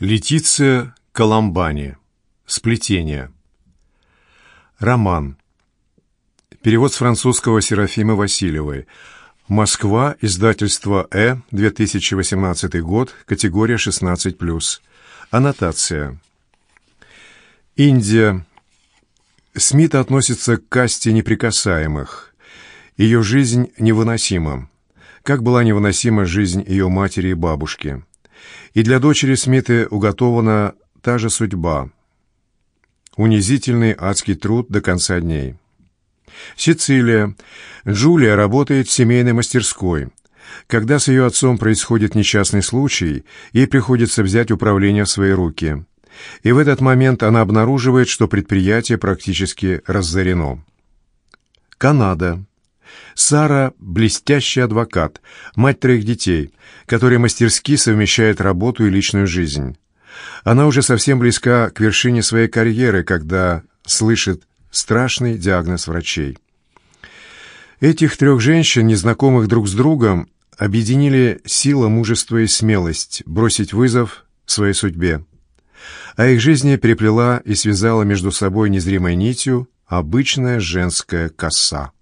Летиция Коломбани. Сплетение. Роман. Перевод с французского Серафимы Васильевой. Москва, издательство «Э», 2018 год, категория 16+. Аннотация. Индия. Смит относится к касте неприкасаемых. Ее жизнь невыносима. Как была невыносима жизнь ее матери и бабушки и для дочери Смиты уготована та же судьба. Унизительный адский труд до конца дней. Сицилия. Джулия работает в семейной мастерской. Когда с ее отцом происходит несчастный случай, ей приходится взять управление в свои руки. И в этот момент она обнаруживает, что предприятие практически разорено. Канада. Сара – блестящий адвокат, мать троих детей, который мастерски совмещает работу и личную жизнь. Она уже совсем близка к вершине своей карьеры, когда слышит страшный диагноз врачей. Этих трех женщин, незнакомых друг с другом, объединили сила, мужество и смелость бросить вызов своей судьбе. А их жизни переплела и связала между собой незримой нитью обычная женская коса.